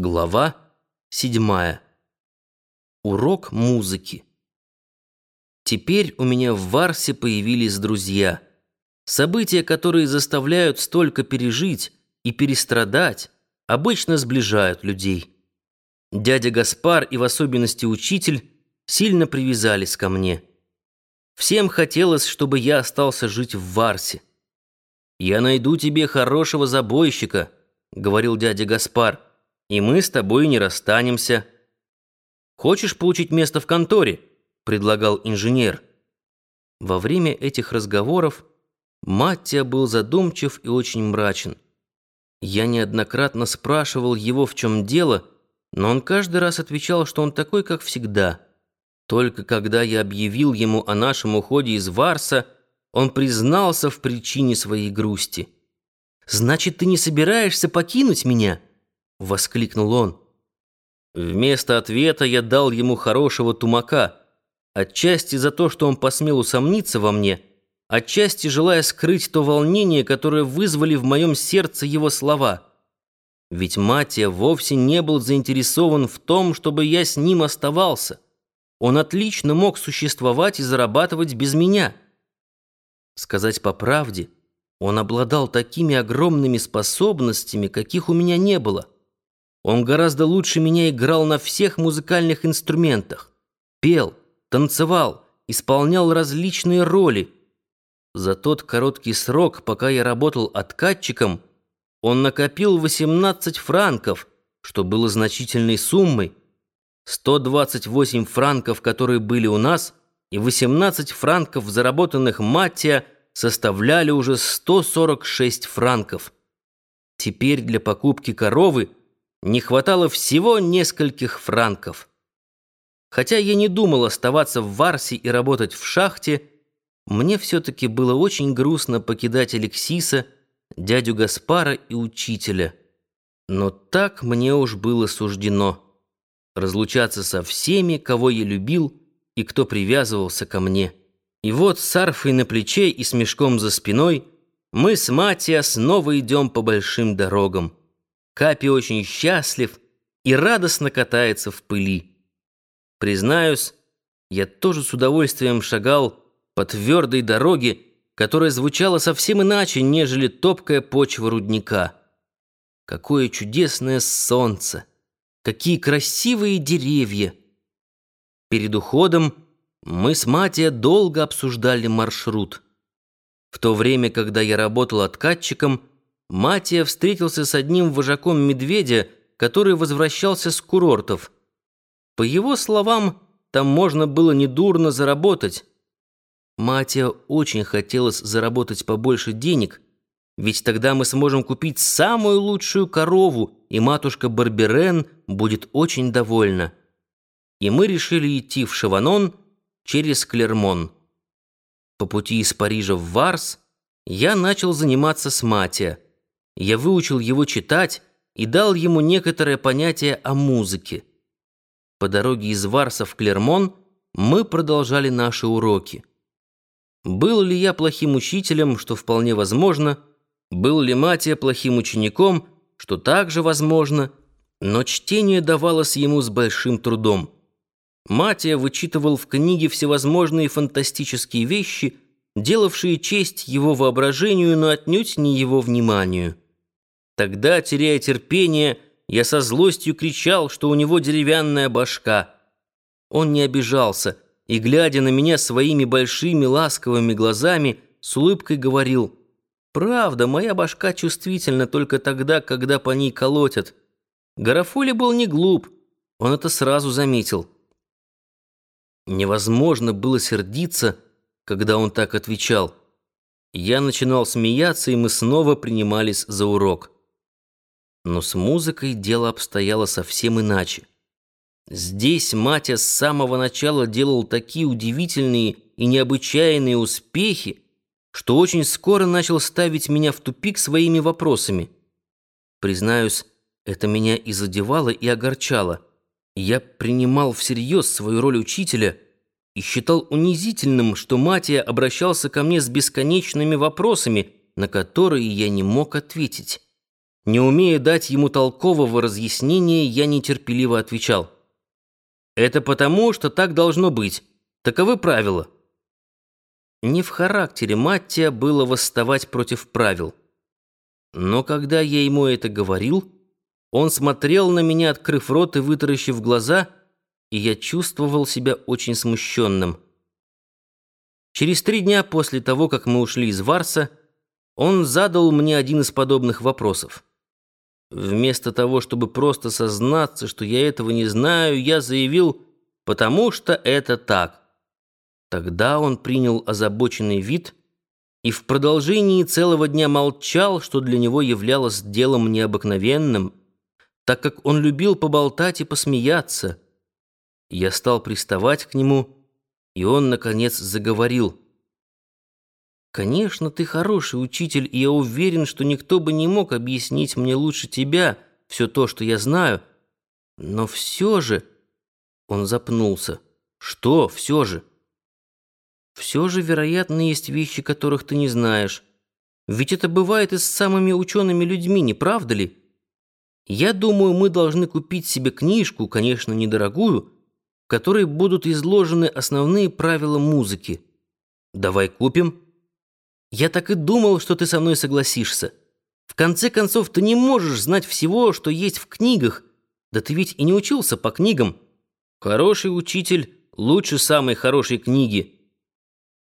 Глава седьмая. Урок музыки. Теперь у меня в Варсе появились друзья. События, которые заставляют столько пережить и перестрадать, обычно сближают людей. Дядя Гаспар и в особенности учитель сильно привязались ко мне. Всем хотелось, чтобы я остался жить в Варсе. «Я найду тебе хорошего забойщика», — говорил дядя Гаспар, — и мы с тобой не расстанемся. Хочешь получить место в конторе? предлагал инженер. Во время этих разговоров Маттия был задумчив и очень мрачен. Я неоднократно спрашивал его, в чем дело, но он каждый раз отвечал, что он такой, как всегда. Только когда я объявил ему о нашем уходе из Варса, он признался в причине своей грусти. «Значит, ты не собираешься покинуть меня?» — воскликнул он. Вместо ответа я дал ему хорошего тумака, отчасти за то, что он посмел усомниться во мне, отчасти желая скрыть то волнение, которое вызвали в моем сердце его слова. Ведь Матия вовсе не был заинтересован в том, чтобы я с ним оставался. Он отлично мог существовать и зарабатывать без меня. Сказать по правде, он обладал такими огромными способностями, каких у меня не было — он гораздо лучше меня играл на всех музыкальных инструментах. Пел, танцевал, исполнял различные роли. За тот короткий срок, пока я работал откатчиком, он накопил 18 франков, что было значительной суммой. 128 франков, которые были у нас, и 18 франков, заработанных Маттия, составляли уже 146 франков. Теперь для покупки коровы – не хватало всего нескольких франков. Хотя я не думал оставаться в Варсе и работать в шахте, мне все-таки было очень грустно покидать Алексиса, дядю Гаспара и учителя. Но так мне уж было суждено. Разлучаться со всеми, кого я любил и кто привязывался ко мне. И вот с арфой на плече и с мешком за спиной мы с Матиа снова идем по большим дорогам. Капи очень счастлив и радостно катается в пыли. Признаюсь, я тоже с удовольствием шагал по твердой дороге, которая звучала совсем иначе, нежели топкая почва рудника. Какое чудесное солнце! Какие красивые деревья! Перед уходом мы с Матия долго обсуждали маршрут. В то время, когда я работал откатчиком, Матия встретился с одним вожаком медведя, который возвращался с курортов. По его словам, там можно было недурно заработать. Матия очень хотелось заработать побольше денег, ведь тогда мы сможем купить самую лучшую корову, и матушка Барберен будет очень довольна. И мы решили идти в Шаванон через Клермон. По пути из Парижа в Варс я начал заниматься с Матия я выучил его читать и дал ему некоторое понятие о музыке. По дороге из Варса в Клермон мы продолжали наши уроки. Был ли я плохим учителем, что вполне возможно, был ли Матия плохим учеником, что также возможно, но чтение давалось ему с большим трудом. Матия вычитывал в книге всевозможные фантастические вещи, делавшие честь его воображению, но отнюдь не его вниманию. Тогда, теряя терпение, я со злостью кричал, что у него деревянная башка. Он не обижался и, глядя на меня своими большими ласковыми глазами, с улыбкой говорил, «Правда, моя башка чувствительна только тогда, когда по ней колотят». Гарафоли был не глуп, он это сразу заметил. Невозможно было сердиться, когда он так отвечал. Я начинал смеяться, и мы снова принимались за урок. Но с музыкой дело обстояло совсем иначе. Здесь Матя с самого начала делал такие удивительные и необычайные успехи, что очень скоро начал ставить меня в тупик своими вопросами. Признаюсь, это меня и задевало, и огорчало. Я принимал всерьез свою роль учителя и считал унизительным, что Матия обращался ко мне с бесконечными вопросами, на которые я не мог ответить. Не умея дать ему толкового разъяснения, я нетерпеливо отвечал. «Это потому, что так должно быть. Таковы правила». Не в характере Маттия было восставать против правил. Но когда я ему это говорил, он смотрел на меня, открыв рот и вытаращив глаза, и я чувствовал себя очень смущенным. Через три дня после того, как мы ушли из Варса, он задал мне один из подобных вопросов. Вместо того, чтобы просто сознаться, что я этого не знаю, я заявил «потому что это так». Тогда он принял озабоченный вид и в продолжении целого дня молчал, что для него являлось делом необыкновенным, так как он любил поболтать и посмеяться. Я стал приставать к нему, и он, наконец, заговорил. «Конечно, ты хороший учитель, и я уверен, что никто бы не мог объяснить мне лучше тебя все то, что я знаю. Но все же...» Он запнулся. «Что все же?» «Все же, вероятно, есть вещи, которых ты не знаешь. Ведь это бывает и с самыми учеными людьми, не правда ли? Я думаю, мы должны купить себе книжку, конечно, недорогую, в которой будут изложены основные правила музыки. Давай купим. Я так и думал, что ты со мной согласишься. В конце концов, ты не можешь знать всего, что есть в книгах. Да ты ведь и не учился по книгам. Хороший учитель лучше самой хорошей книги.